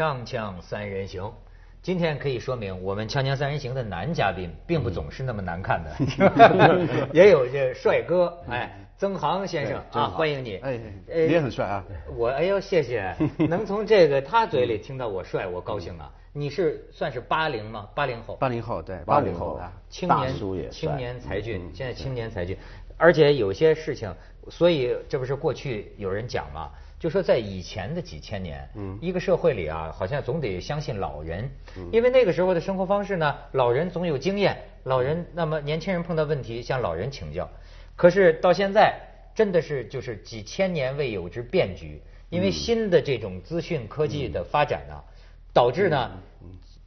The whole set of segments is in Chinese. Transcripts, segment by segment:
锵锵三人行，今天可以说明我们锵锵三人行的男嘉宾并不总是那么难看的，也有这帅哥，哎，曾航先生啊，欢迎你。哎，你也很帅啊。我哎呦谢谢，能从这个他嘴里听到我帅，我高兴啊。你是算是八零吗？八零后。八零后对，八零后啊，青年青年才俊，现在青年才俊，而且有些事情，所以这不是过去有人讲吗？就说在以前的几千年，嗯，一个社会里啊，好像总得相信老人，因为那个时候的生活方式呢，老人总有经验，老人那么年轻人碰到问题向老人请教。可是到现在，真的是就是几千年未有之变局，因为新的这种资讯科技的发展呢，导致呢，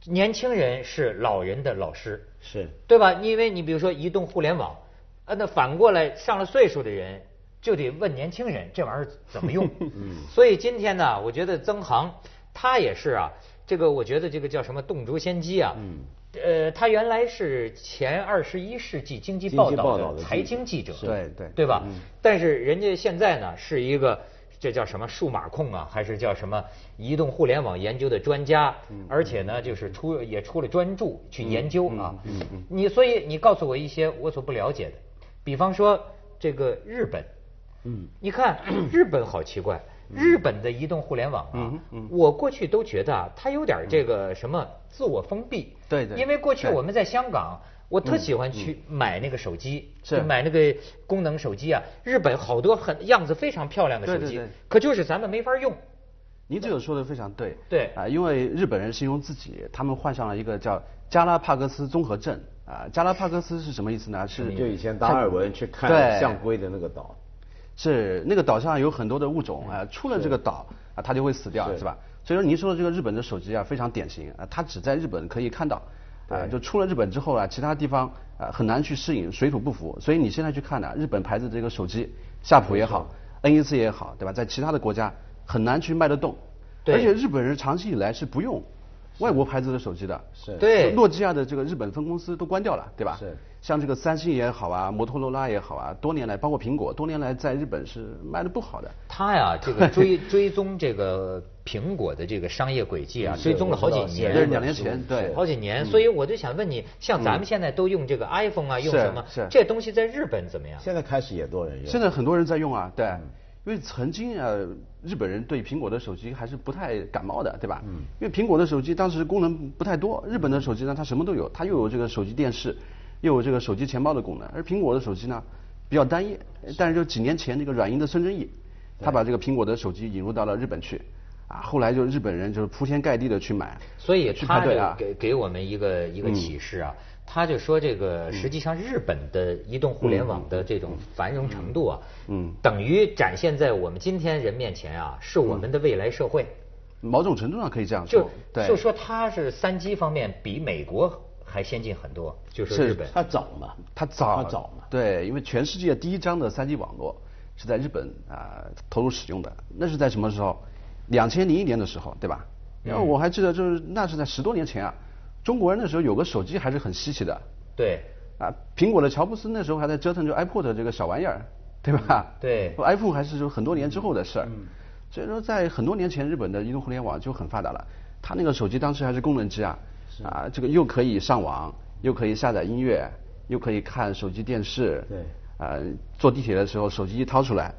年轻人是老人的老师，是对吧？因为你比如说移动互联网，啊，那反过来上了岁数的人。就得问年轻人这玩意儿怎么用，所以今天呢，我觉得曾航他也是啊，这个我觉得这个叫什么洞烛先机啊，呃，他原来是前二十一世纪经济报道的财经记者，对对，对吧？但是人家现在呢是一个这叫什么数码控啊，还是叫什么移动互联网研究的专家，而且呢就是出也出了专著去研究啊，你所以你告诉我一些我所不了解的，比方说这个日本。嗯，你看 日本好奇怪，日本的移动互联网啊，我过去都觉得啊，它有点这个什么自我封闭。对对。因为过去我们在香港，我特喜欢去买那个手机，是买那个功能手机啊。日本好多很样子非常漂亮的手机，可就是咱们没法用。您这个说的非常对。对。啊，因为日本人形容自己，他们患上了一个叫加拉帕戈斯综合症啊。加拉帕戈斯是什么意思呢？是就以前达尔文去看象龟的那个岛。是那个岛上有很多的物种啊，出了这个岛啊，它就会死掉，是吧？所以说您说的这个日本的手机啊，非常典型啊，它只在日本可以看到，啊，就出了日本之后啊，其他地方啊很难去适应，水土不服。所以你现在去看呢，日本牌子这个手机，夏普也好，NEC 也好，对吧？在其他的国家很难去卖得动，而且日本人长期以来是不用外国牌子的手机的，是，对，诺基亚的这个日本分公司都关掉了，对吧？是。像这个三星也好啊，摩托罗拉也好啊，多年来包括苹果，多年来在日本是卖的不好的。他呀，这个追追踪这个苹果的这个商业轨迹啊，追踪了好几年，两年前对，好几年。所以我就想问你，像咱们现在都用这个 iPhone 啊，用什么？这东西在日本怎么样？现在开始也多人用。现在很多人在用啊，对，因为曾经啊，日本人对苹果的手机还是不太感冒的，对吧？嗯。因为苹果的手机当时功能不太多，日本的手机呢，它什么都有，它又有这个手机电视。又有这个手机钱包的功能，而苹果的手机呢比较单一。但是就几年前这个软银的孙正义，他把这个苹果的手机引入到了日本去，啊，后来就日本人就是铺天盖地的去买。所以他就给给我们一个一个启示啊，他就说这个实际上日本的移动互联网的这种繁荣程度啊，嗯，等于展现在我们今天人面前啊，是我们的未来社会。某种程度上可以这样说。就就说它是三 G 方面比美国。还先进很多，就是日本，它早嘛，它早，它早嘛，对，因为全世界第一张的三 G 网络是在日本啊投入使用的，那是在什么时候？两千零一年的时候，对吧？然后我还记得，就是那是在十多年前啊，中国人那时候有个手机还是很稀奇的，对，啊，苹果的乔布斯那时候还在折腾就 iPod 这个小玩意儿，对吧？对，iPhone 还是就很多年之后的事儿，所以说在很多年前，日本的移动互联网就很发达了，它那个手机当时还是功能机啊。啊，这个又可以上网，又可以下载音乐，又可以看手机电视。对。啊，坐地铁的时候手机一掏出来，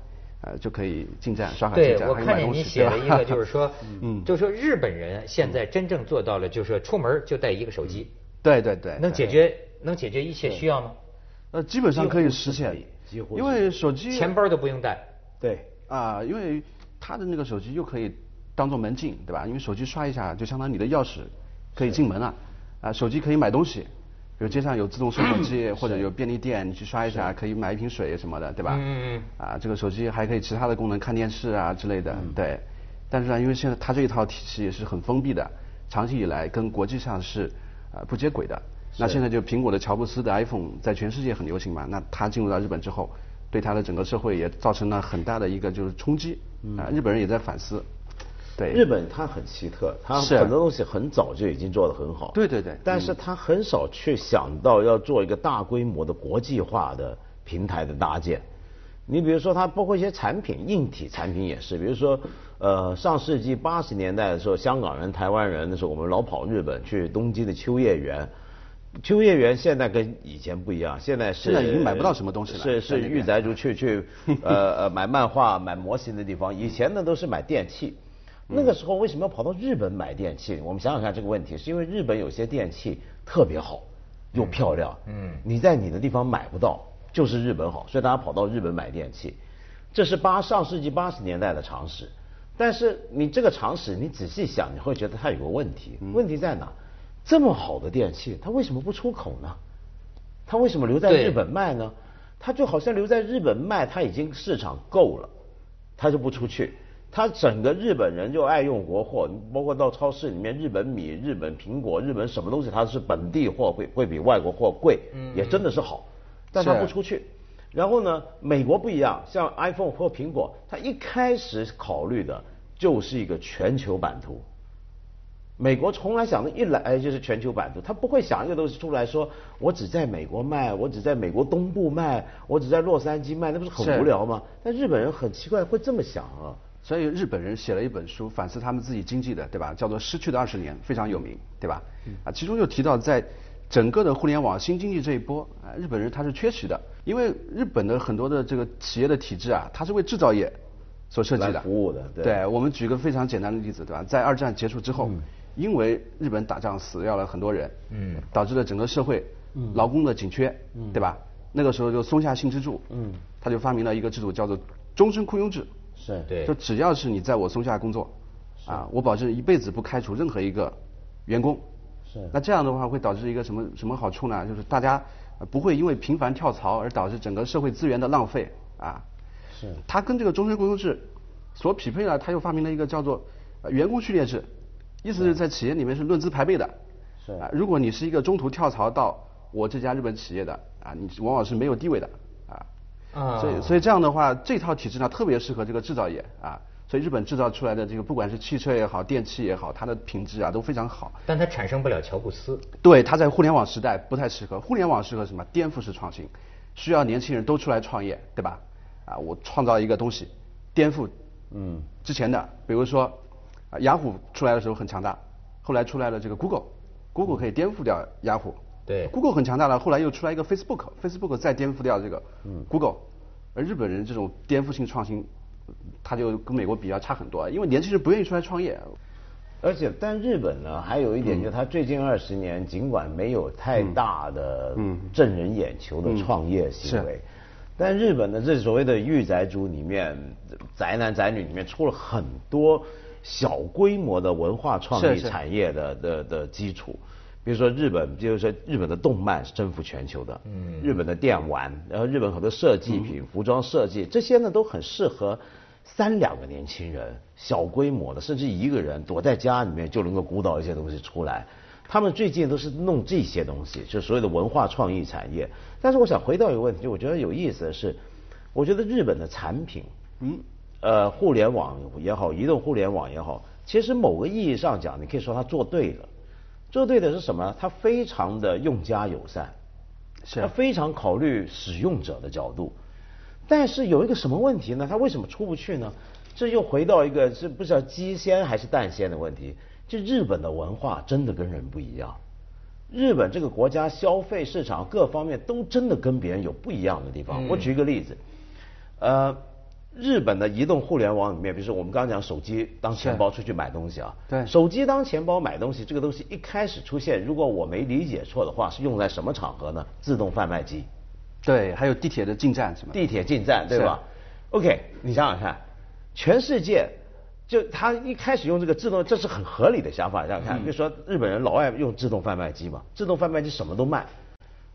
呃，就可以进站刷卡进站，我看见你写了一个，就是说，嗯，就是说日本人现在真正做到了，就是说出门就带一个手机。对对对。能解决能解决一切需要吗？呃，基本上可以实现。几乎。因为手机。钱包都不用带。对。啊，因为他的那个手机又可以当做门禁，对吧？因为手机刷一下就相当于你的钥匙。可以进门了，啊，手机可以买东西，比如街上有自动售货机或者有便利店，你去刷一下可以买一瓶水什么的，对吧？嗯嗯。啊，这个手机还可以其他的功能，看电视啊之类的，对。但是呢，因为现在它这一套体系也是很封闭的，长期以来跟国际上是呃不接轨的。那现在就苹果的乔布斯的 iPhone 在全世界很流行嘛，那它进入到日本之后，对它的整个社会也造成了很大的一个就是冲击。啊，日本人也在反思。对，日本它很奇特，它很多东西很早就已经做得很好。对对对。但是它很少去想到要做一个大规模的国际化的平台的搭建。你比如说它包括一些产品，硬体产品也是，比如说呃上世纪八十年代的时候，香港人、台湾人的时候，我们老跑日本去东京的秋叶原。秋叶原现在跟以前不一样，现在是现在已经买不到什么东西了。是是御宅族去去呃呃买漫画、买模型的地方，以前呢都是买电器。那个时候为什么要跑到日本买电器？我们想想看这个问题，是因为日本有些电器特别好，又漂亮。嗯。你在你的地方买不到，就是日本好，所以大家跑到日本买电器。这是八上世纪八十年代的常识。但是你这个常识，你仔细想，你会觉得它有个问题。问题在哪？这么好的电器，它为什么不出口呢？它为什么留在日本卖呢？它就好像留在日本卖，它已经市场够了，它就不出去。它整个日本人就爱用国货，包括到超市里面，日本米、日本苹果、日本什么东西，它是本地货会会比外国货贵，也真的是好，但它不出去。然后呢，美国不一样，像 iPhone 或苹果，它一开始考虑的就是一个全球版图。美国从来想的一来就是全球版图，他不会想一个东西出来说，我只在美国卖，我只在美国东部卖，我只在洛杉矶卖，那不是很无聊吗？但日本人很奇怪，会这么想啊。所以日本人写了一本书反思他们自己经济的，对吧？叫做《失去的二十年》，非常有名，对吧？啊，其中就提到在整个的互联网新经济这一波啊，日本人他是缺席的，因为日本的很多的这个企业的体制啊，它是为制造业所设计的，服务的。对，我们举个非常简单的例子，对吧？在二战结束之后。因为日本打仗死掉了很多人，嗯，导致了整个社会劳工的紧缺，嗯，对吧？那个时候就松下幸之助，嗯，他就发明了一个制度叫做终身雇佣制，是，对，就只要是你在我松下工作，啊，我保证一辈子不开除任何一个员工，是。那这样的话会导致一个什么什么好处呢？就是大家不会因为频繁跳槽而导致整个社会资源的浪费，啊，是。他跟这个终身雇佣制所匹配呢，他又发明了一个叫做员工序列制。意思是在企业里面是论资排辈的，是啊，如果你是一个中途跳槽到我这家日本企业的啊，你往往是没有地位的啊，啊，所以所以这样的话，这套体制呢特别适合这个制造业啊，所以日本制造出来的这个不管是汽车也好，电器也好，它的品质啊都非常好。但它产生不了乔布斯。对，它在互联网时代不太适合。互联网适合什么？颠覆式创新，需要年轻人都出来创业，对吧？啊，我创造一个东西，颠覆嗯之前的，比如说。雅虎出来的时候很强大，后来出来了这个 Google，Google 可以颠覆掉雅虎。对。Google 很强大了，后来又出来一个 Facebook，Facebook 再颠覆掉这个 Google。而日本人这种颠覆性创新，他就跟美国比较差很多，因为年轻人不愿意出来创业。而且，但日本呢，还有一点就是，他最近二十年尽管没有太大的震人眼球的创业行为，但日本的这所谓的御宅族里面，宅男宅女里面出了很多。小规模的文化创意产业的的的基础，比如说日本，就是说日本的动漫是征服全球的，嗯，日本的电玩，然后日本很多设计品、服装设计，这些呢都很适合三两个年轻人，小规模的，甚至一个人躲在家里面就能够鼓捣一些东西出来。他们最近都是弄这些东西，就所谓的文化创意产业。但是我想回到一个问题，就我觉得有意思的是，我觉得日本的产品，嗯。呃，互联网也好，移动互联网也好，其实某个意义上讲，你可以说它做对了。做对的是什么？它非常的用家友善，它非常考虑使用者的角度。但是有一个什么问题呢？它为什么出不去呢？这又回到一个是不知道鸡先还是蛋先的问题。就日本的文化真的跟人不一样，日本这个国家消费市场各方面都真的跟别人有不一样的地方。我举一个例子，呃。日本的移动互联网里面，比如说我们刚刚讲手机当钱包出去买东西啊，对，手机当钱包买东西，这个东西一开始出现，如果我没理解错的话，是用在什么场合呢？自动贩卖机，对，还有地铁的进站什么？地铁进站对吧？OK，你想想看，全世界就他一开始用这个自动，这是很合理的想法。想想看，比如说日本人老爱用自动贩卖机嘛，自动贩卖机什么都卖。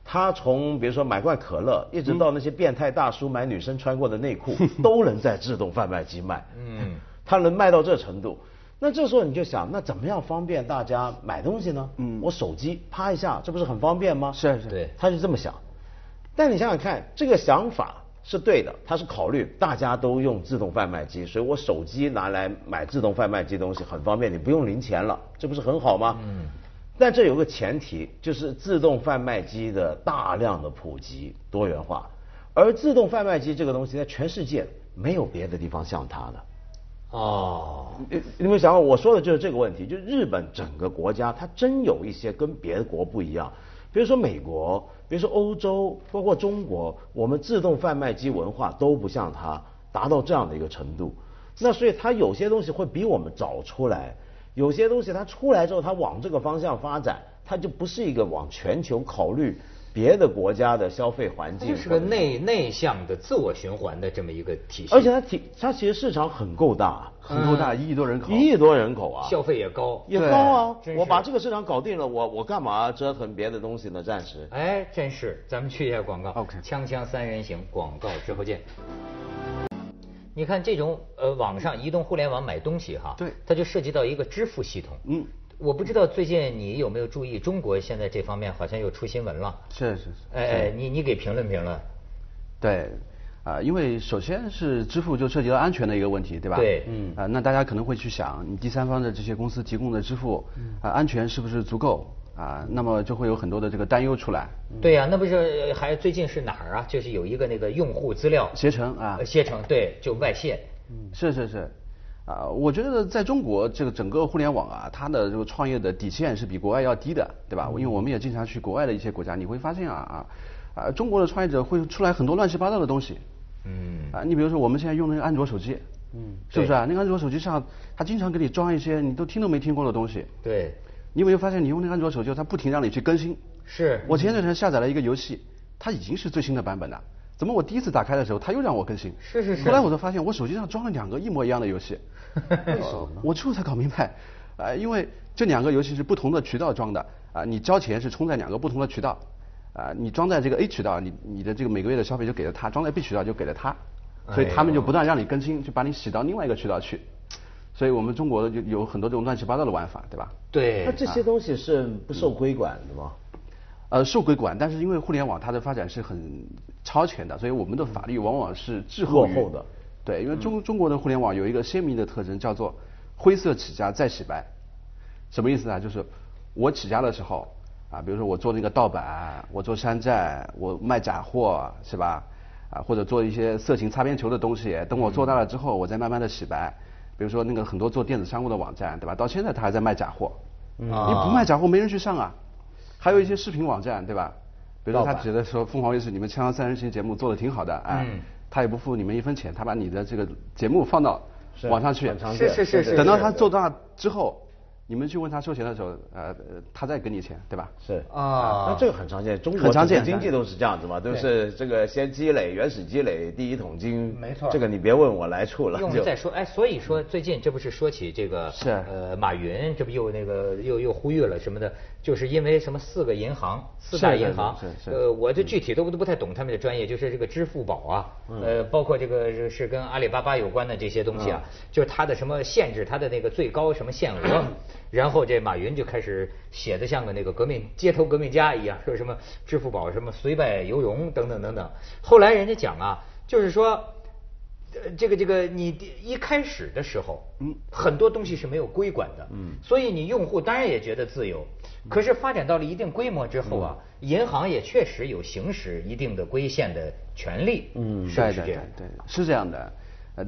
他从比如说买罐可乐，一直到那些变态大叔买女生穿过的内裤，都能在自动贩卖机卖。嗯，他能卖到这程度，那这时候你就想，那怎么样方便大家买东西呢？嗯，我手机啪一下，这不是很方便吗？是是，对，他是这么想。但你想想看，这个想法是对的，他是考虑大家都用自动贩卖机，所以我手机拿来买自动贩卖机东西很方便，你不用零钱了，这不是很好吗？嗯。但这有个前提，就是自动贩卖机的大量的普及、多元化，而自动贩卖机这个东西，在全世界没有别的地方像它了。哦，你你有没有想过，我说的就是这个问题，就是日本整个国家，它真有一些跟别的国不一样。比如说美国，比如说欧洲，包括中国，我们自动贩卖机文化都不像它达到这样的一个程度。那所以它有些东西会比我们早出来，有些东西它出来之后，它往这个方向发展，它就不是一个往全球考虑。别的国家的消费环境，是个内内向的自我循环的这么一个体系，而且它体它其实市场很够大，很够大，一亿多人口，一亿多人口啊，消费也高，也高啊。我把这个市场搞定了，我我干嘛折腾别的东西呢？暂时。哎，真是，咱们去一下广告。OK，锵锵三人行，广告之后见。你看这种呃，网上移动互联网买东西哈，对，它就涉及到一个支付系统，嗯。我不知道最近你有没有注意，中国现在这方面好像又出新闻了。是是是。哎哎，你你给评论评论。对，啊，因为首先是支付就涉及到安全的一个问题，对吧？对。嗯。啊，那大家可能会去想，你第三方的这些公司提供的支付，啊，安全是不是足够？啊，那么就会有很多的这个担忧出来。对呀，那不是还最近是哪儿啊？就是有一个那个用户资料。携程啊。携程对，就外泄。嗯，是是是。啊，我觉得在中国这个整个互联网啊，它的这个创业的底线是比国外要低的，对吧？因为我们也经常去国外的一些国家，你会发现啊啊啊，中国的创业者会出来很多乱七八糟的东西。嗯。啊，你比如说我们现在用那个安卓手机，嗯，是不是啊？那个安卓手机上，它经常给你装一些你都听都没听过的东西。对。你有没有发现，你用那个安卓手机，它不停让你去更新？是。我前段时间下载了一个游戏，它已经是最新的版本了。怎么我第一次打开的时候，它又让我更新？是是是。后来我就发现，我手机上装了两个一模一样的游戏。为什么？我最后才搞明白，啊，因为这两个游戏是不同的渠道装的，啊，你交钱是充在两个不同的渠道，啊，你装在这个 A 渠道，你你的这个每个月的消费就给了他；装在 B 渠道就给了他，所以他们就不断让你更新，就把你洗到另外一个渠道去。所以我们中国就有很多这种乱七八糟的玩法，对吧？对。那这些东西是不受规管的吗？呃，受规管，但是因为互联网它的发展是很超前的，所以我们的法律往往是滞后后的。对，因为中中国的互联网有一个鲜明的特征，叫做灰色起家再洗白。什么意思呢？就是我起家的时候啊，比如说我做那个盗版，我做山寨，我卖假货，是吧？啊，或者做一些色情擦边球的东西。等我做大了之后，我再慢慢的洗白。比如说那个很多做电子商务的网站，对吧？到现在他还在卖假货。你不卖假货，没人去上啊。还有一些视频网站，对吧？比如说他觉得说凤凰卫视你们《锵锵三人行》节目做的挺好的，哎，他也不付你们一分钱，他把你的这个节目放到网上去，是是是是，等到他做大之后。你们去问他收钱的时候，呃，他再给你钱，对吧？是啊，那这个很常见，中国经济都是这样子嘛，都是这个先积累，原始积累第一桶金。没错，这个你别问我来处了。用再说，哎，所以说最近这不是说起这个，是呃，马云这不又那个又又呼吁了什么的，就是因为什么四个银行，四大银行，呃，我这具体都都不太懂他们的专业，就是这个支付宝啊，呃，包括这个是跟阿里巴巴有关的这些东西啊，就是它的什么限制，它的那个最高什么限额。然后这马云就开始写的像个那个革命街头革命家一样，说什么支付宝什么虽败犹荣等等等等。后来人家讲啊，就是说，这个这个你一开始的时候，嗯，很多东西是没有规管的，嗯，所以你用户当然也觉得自由。可是发展到了一定规模之后啊，银行也确实有行使一定的规限的权利，嗯，是是这样？对，是这样的。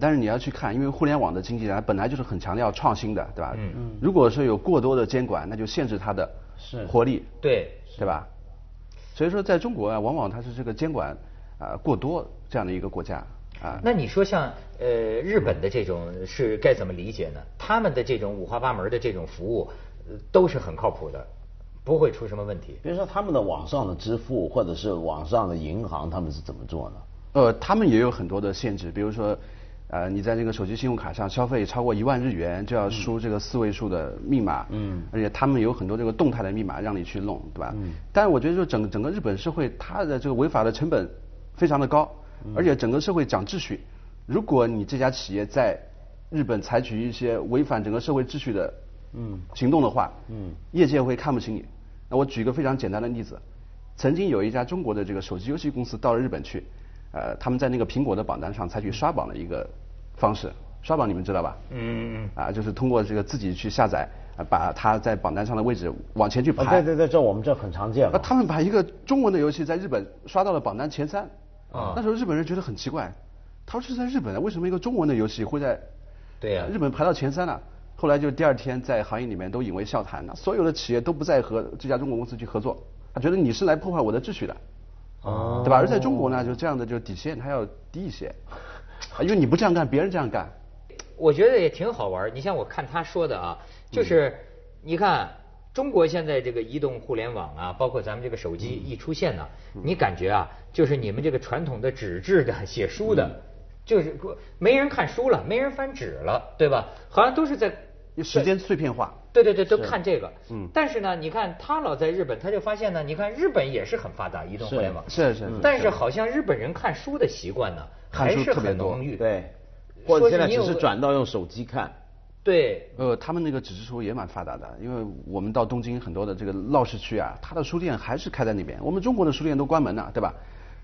但是你要去看，因为互联网的经济它本来就是很强调创新的，对吧？嗯嗯。如果说有过多的监管，那就限制它的活力，对，对吧？所以说，在中国啊，往往它是这个监管啊过多这样的一个国家啊。那你说像呃日本的这种是该怎么理解呢？他们的这种五花八门的这种服务都是很靠谱的，不会出什么问题。比如说他们的网上的支付或者是网上的银行，他们是怎么做呢？呃，他们也有很多的限制，比如说。呃，你在这个手机信用卡上消费超过一万日元，就要输这个四位数的密码。嗯。而且他们有很多这个动态的密码让你去弄，对吧？嗯。但是我觉得，就整整个日本社会，它的这个违法的成本非常的高，而且整个社会讲秩序。如果你这家企业在日本采取一些违反整个社会秩序的嗯行动的话，嗯，业界会看不起你。那我举一个非常简单的例子，曾经有一家中国的这个手机游戏公司到了日本去，呃，他们在那个苹果的榜单上采取刷榜的一个。方式刷榜你们知道吧？嗯嗯嗯。啊，就是通过这个自己去下载，把它在榜单上的位置往前去排。对对对，这我们这很常见。那他们把一个中文的游戏在日本刷到了榜单前三。啊，那时候日本人觉得很奇怪，他说是在日本，为什么一个中文的游戏会在对呀日本排到前三呢？后来就第二天在行业里面都引为笑谈了，所有的企业都不再和这家中国公司去合作，他觉得你是来破坏我的秩序的，哦，对吧？而在中国呢，就这样的就底线它要低一些，因为你不这样干，别人这样干。我觉得也挺好玩。你像我看他说的啊，就是你看中国现在这个移动互联网啊，包括咱们这个手机一出现呢，你感觉啊，就是你们这个传统的纸质的写书的，就是没人看书了，没人翻纸了，对吧？好像都是在。时间碎片化，对对对，都看这个。嗯，但是呢，你看他老在日本，他就发现呢，你看日本也是很发达，移动互联网是是。但是好像日本人看书的习惯呢，还是很浓郁。对，或者现在只是转到用手机看。对。呃，他们那个纸质书也蛮发达的，因为我们到东京很多的这个闹市区啊，他的书店还是开在那边。我们中国的书店都关门了，对吧？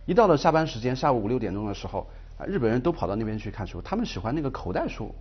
一到了下班时间，下午五六点钟的时候。啊，日本人都跑到那边去看书，他们喜欢那个口袋书，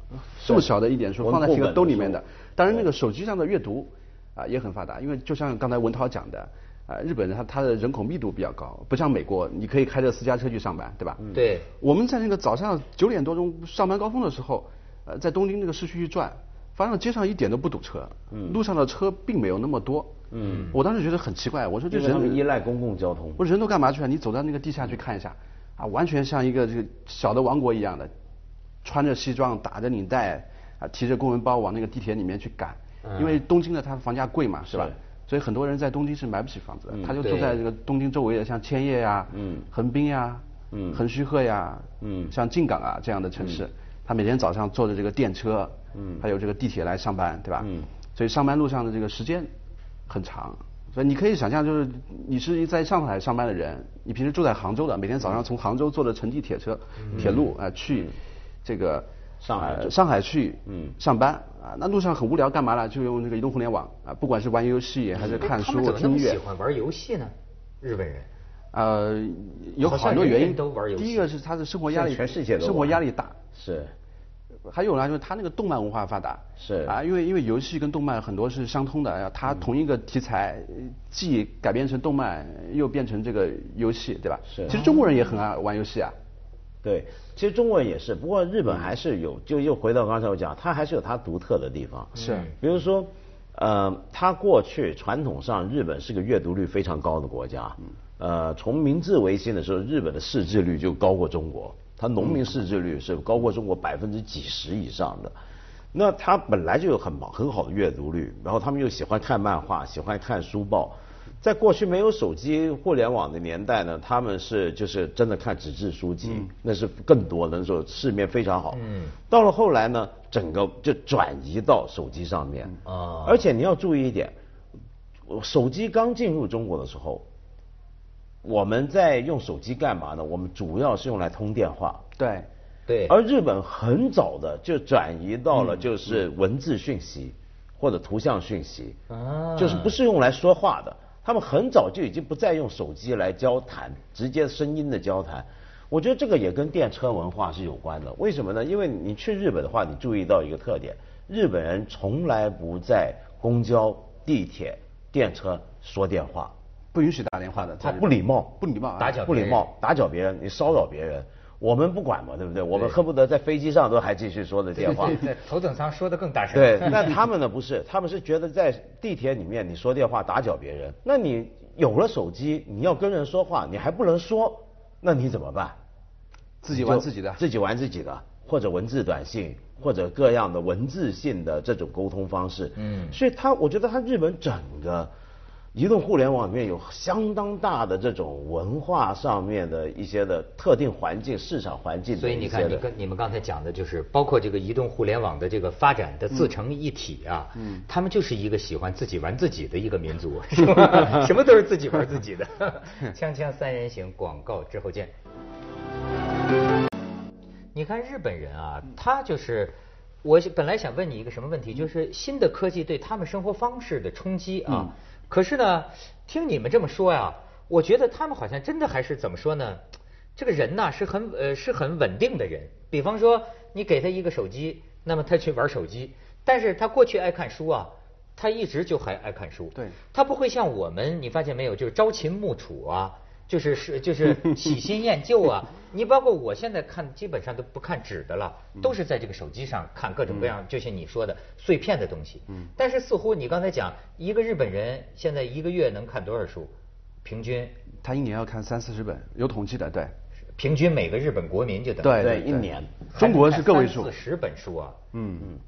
这么小的一点书放在一个兜里面的。当然，那个手机上的阅读啊也很发达，因为就像刚才文涛讲的，啊，日本人他他的人口密度比较高，不像美国，你可以开着私家车去上班，对吧？对。我们在那个早上九点多钟上班高峰的时候，呃，在东京那个市区去转，发现街上一点都不堵车，路上的车并没有那么多。嗯。我当时觉得很奇怪，我说这人依赖公共交通。我说人都干嘛去了？你走到那个地下去看一下。啊，完全像一个这个小的王国一样的，穿着西装，打着领带，啊，提着公文包往那个地铁里面去赶。因为东京的它房价贵嘛，是吧？所以很多人在东京是买不起房子的，他就住在这个东京周围的，像千叶呀、横滨呀、横须贺呀、像静冈啊这样的城市，他每天早上坐着这个电车，还有这个地铁来上班，对吧？所以上班路上的这个时间很长。所以你可以想象，就是你是在上海上班的人，你平时住在杭州的，每天早上从杭州坐着城际铁车、铁路啊去这个上海上海去上班啊，那路上很无聊，干嘛呢？就用这个移动互联网啊，不管是玩游戏还是看书、听音乐。喜欢玩游戏呢？日本人？呃，有很多原因。都玩游戏。第一个是他的生活压力，全世界生活压力大。是。还有呢，就是他那个动漫文化发达，是啊，因为因为游戏跟动漫很多是相通的，它同一个题材既改编成动漫，又变成这个游戏，对吧？是。其实中国人也很爱玩游戏啊。对，其实中国人也是，不过日本还是有，就又回到刚才我讲，它还是有它独特的地方。是。比如说，呃，它过去传统上日本是个阅读率非常高的国家，呃，从明治维新的时候，日本的识字率就高过中国。它农民识字率是高过中国百分之几十以上的，那他本来就有很很好的阅读率，然后他们又喜欢看漫画，喜欢看书报，在过去没有手机互联网的年代呢，他们是就是真的看纸质书籍，那是更多的时候市面非常好。嗯。到了后来呢，整个就转移到手机上面。啊。而且你要注意一点，手机刚进入中国的时候。我们在用手机干嘛呢？我们主要是用来通电话。对，对。而日本很早的就转移到了就是文字讯息或者图像讯息，就是不是用来说话的。他们很早就已经不再用手机来交谈，直接声音的交谈。我觉得这个也跟电车文化是有关的。为什么呢？因为你去日本的话，你注意到一个特点：日本人从来不在公交、地铁、电车说电话。不允许打电话的，他不礼貌，不礼貌，打搅不礼貌，打搅别人，你骚扰别人，我们不管嘛，对不对？我们恨不得在飞机上都还继续说的电话，在头等舱说的更大声。对，那他们呢？不是，他们是觉得在地铁里面你说电话打搅别人，那你有了手机，你要跟人说话，你还不能说，那你怎么办？自己玩自己的，自己玩自己的，或者文字短信，或者各样的文字性的这种沟通方式。嗯，所以他，我觉得他日本整个。移动互联网里面有相当大的这种文化上面的一些的特定环境、市场环境。所以你看，你跟你们刚才讲的就是，包括这个移动互联网的这个发展的自成一体啊，嗯，他们就是一个喜欢自己玩自己的一个民族，是吧？什么都是自己玩自己的。锵锵三人行，广告之后见。你看日本人啊，他就是，我本来想问你一个什么问题，就是新的科技对他们生活方式的冲击啊。可是呢，听你们这么说呀，我觉得他们好像真的还是怎么说呢？这个人呐是很呃是很稳定的人。比方说，你给他一个手机，那么他去玩手机。但是他过去爱看书啊，他一直就还爱看书。对。他不会像我们，你发现没有，就是朝秦暮楚啊，就是是就是喜新厌旧啊。你包括我现在看，基本上都不看纸的了，都是在这个手机上看各种各样，就像你说的碎片的东西。嗯。但是似乎你刚才讲，一个日本人现在一个月能看多少书？平均？他一年要看三四十本，有统计的，对。平均每个日本国民就等对对一年。中国是个位数。四十本书啊。嗯嗯。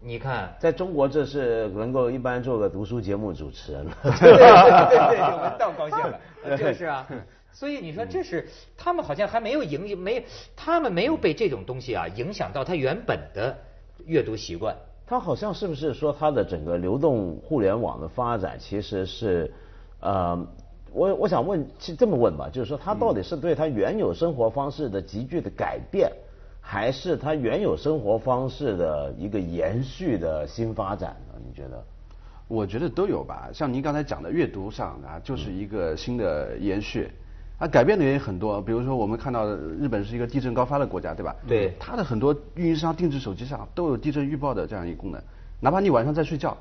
你看，在中国这是能够一般做个读书节目主持人了。对对对对，闻到高兴了。就是啊。所以你说这是他们好像还没有影没他们没有被这种东西啊影响到他原本的阅读习惯。他好像是不是说他的整个流动互联网的发展其实是呃我我想问是这么问吧，就是说他到底是对他原有生活方式的急剧的改变，还是它原有生活方式的一个延续的新发展呢？你觉得？我觉得都有吧。像您刚才讲的阅读上啊，就是一个新的延续。啊，改变的原因很多，比如说我们看到日本是一个地震高发的国家，对吧？对。它的很多运营商定制手机上都有地震预报的这样一个功能，哪怕你晚上在睡觉，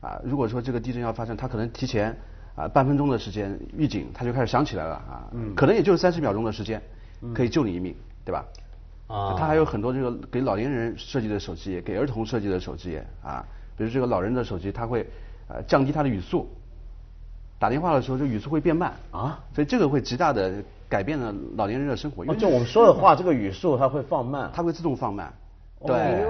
啊，如果说这个地震要发生，它可能提前啊半分钟的时间预警，它就开始响起来了啊，嗯可能也就是三十秒钟的时间，可以救你一命，对吧？啊。它还有很多这个给老年人设计的手机，给儿童设计的手机啊，比如这个老人的手机，它会呃降低它的语速。打电话的时候，这语速会变慢啊，所以这个会极大的改变了老年人的生活。就我们说的话，这个语速它会放慢，它会自动放慢。对。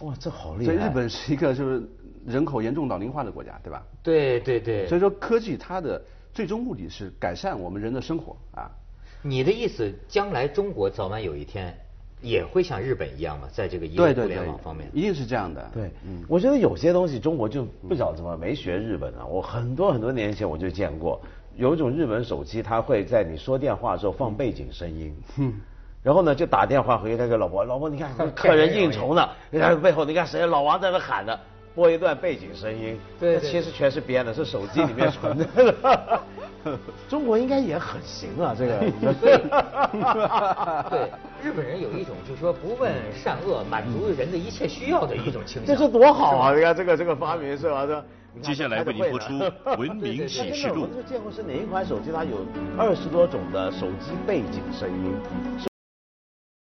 哇，这好厉害！所以日本是一个就是人口严重老龄化的国家，对吧？对对对。所以说科技它的最终目的是改善我们人的生活啊。你的意思，将来中国早晚有一天。也会像日本一样嘛，在这个移动互联网方面，一定是这样的。对，嗯，我觉得有些东西中国就不晓得怎么没学日本啊。我很多很多年前我就见过，有一种日本手机，它会在你说电话的时候放背景声音，嗯，然后呢就打电话回那个老婆，老婆你看 客人应酬呢，你看背后你看谁？老王在那喊呢，播一段背景声音，对，其实全是编的，是手机里面存的。中国应该也很行啊，这个。对，日本人有一种就是说不问善恶，满足人的一切需要的一种倾向。这是多好啊！你看这个这个发明是吧？这。接下来为您播出《文明启示录》。这见过是哪一款手机？它有二十多种的手机背景声音。